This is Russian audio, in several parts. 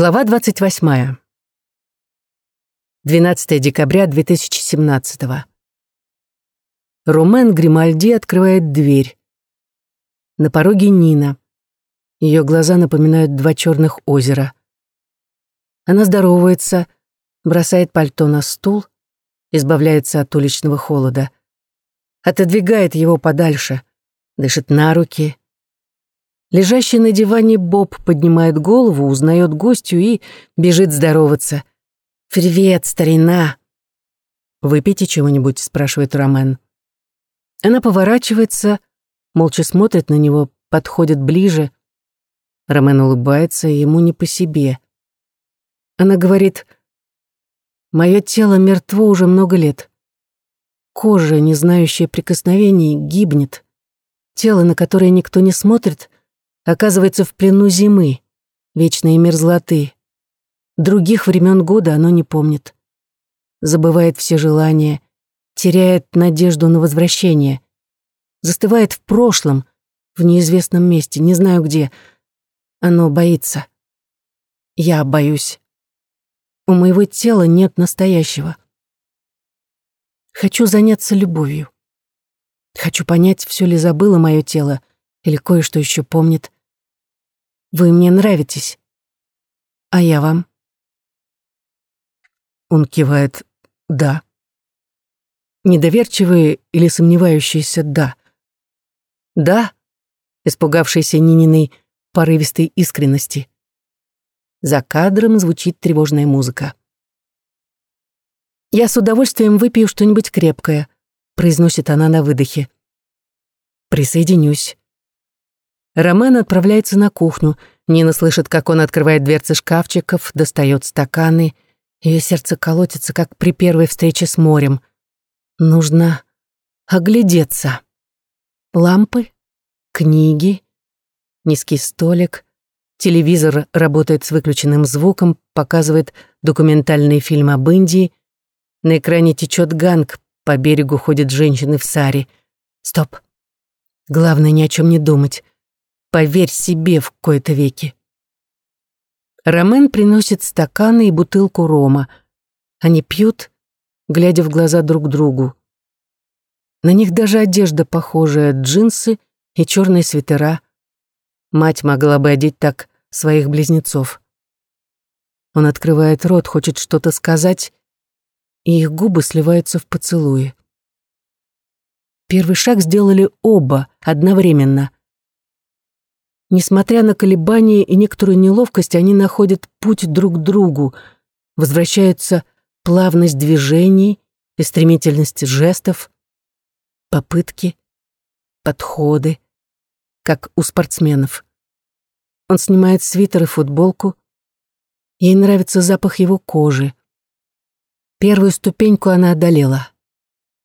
Глава 28. 12 декабря 2017. Румен Гримальди открывает дверь. На пороге Нина. Ее глаза напоминают два черных озера. Она здоровается, бросает пальто на стул, избавляется от уличного холода. Отодвигает его подальше, дышит на руки, Лежащий на диване Боб поднимает голову, узнает гостью и бежит здороваться. «Привет, старина!» «Выпейте чего-нибудь?» — спрашивает Ромен. Она поворачивается, молча смотрит на него, подходит ближе. Ромен улыбается, ему не по себе. Она говорит, «Мое тело мертво уже много лет. Кожа, не знающая прикосновений, гибнет. Тело, на которое никто не смотрит, оказывается в плену зимы, вечной мерзлоты. Других времен года оно не помнит. Забывает все желания, теряет надежду на возвращение. Застывает в прошлом, в неизвестном месте, не знаю где. Оно боится. Я боюсь. У моего тела нет настоящего. Хочу заняться любовью. Хочу понять, все ли забыло мое тело, или кое-что еще помнит. Вы мне нравитесь. А я вам? Он кивает «да». Недоверчивые или сомневающиеся «да». «Да», испугавшийся Нининой порывистой искренности. За кадром звучит тревожная музыка. «Я с удовольствием выпью что-нибудь крепкое», произносит она на выдохе. «Присоединюсь». Роман отправляется на кухню. Нина слышит, как он открывает дверцы шкафчиков, достает стаканы. Ее сердце колотится, как при первой встрече с морем. Нужно оглядеться. Лампы, книги, низкий столик. Телевизор работает с выключенным звуком, показывает документальный фильм об Индии. На экране течет ганг, по берегу ходят женщины в саре. Стоп. Главное ни о чем не думать. Поверь себе в кои-то веки. Ромен приносит стаканы и бутылку рома. Они пьют, глядя в глаза друг другу. На них даже одежда похожая, джинсы и черные свитера. Мать могла бы одеть так своих близнецов. Он открывает рот, хочет что-то сказать, и их губы сливаются в поцелуи. Первый шаг сделали оба одновременно. Несмотря на колебания и некоторую неловкость, они находят путь друг к другу, возвращаются плавность движений и стремительность жестов, попытки, подходы, как у спортсменов. Он снимает свитер и футболку. Ей нравится запах его кожи. Первую ступеньку она одолела.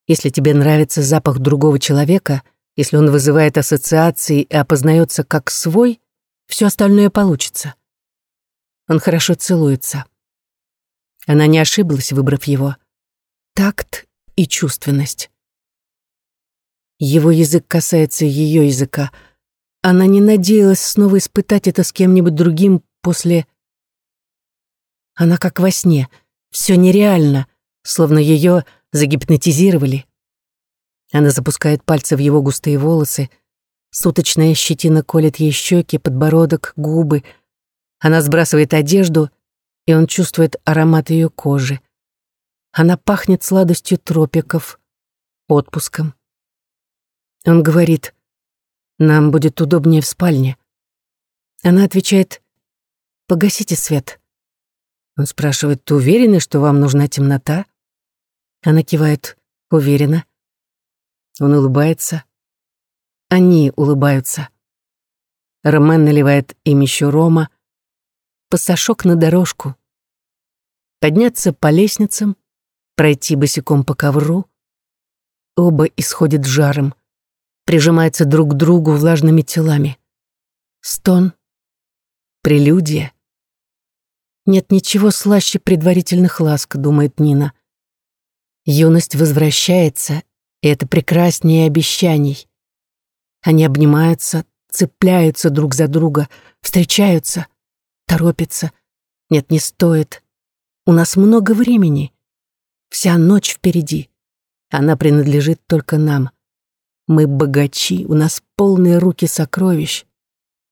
Если тебе нравится запах другого человека — если он вызывает ассоциации и опознается как свой, все остальное получится. Он хорошо целуется. Она не ошиблась, выбрав его. Такт и чувственность. Его язык касается ее языка. Она не надеялась снова испытать это с кем-нибудь другим после... Она как во сне. Все нереально, словно ее загипнотизировали. Она запускает пальцы в его густые волосы. Суточная щетина колет ей щеки, подбородок, губы. Она сбрасывает одежду, и он чувствует аромат ее кожи. Она пахнет сладостью тропиков, отпуском. Он говорит, «Нам будет удобнее в спальне». Она отвечает, «Погасите свет». Он спрашивает, «Ты уверены, что вам нужна темнота?» Она кивает, «Уверена». Он улыбается. Они улыбаются. Ромен наливает им еще рома. Пассажок на дорожку. Подняться по лестницам, пройти босиком по ковру. Оба исходят жаром, прижимаются друг к другу влажными телами. Стон. Прелюдия. Нет ничего слаще предварительных ласк, думает Нина. Юность возвращается, и это прекраснее обещаний. Они обнимаются, цепляются друг за друга, встречаются, торопятся, Нет, не стоит. У нас много времени. Вся ночь впереди. Она принадлежит только нам. Мы богачи, у нас полные руки сокровищ.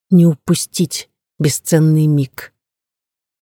Не упустить бесценный миг.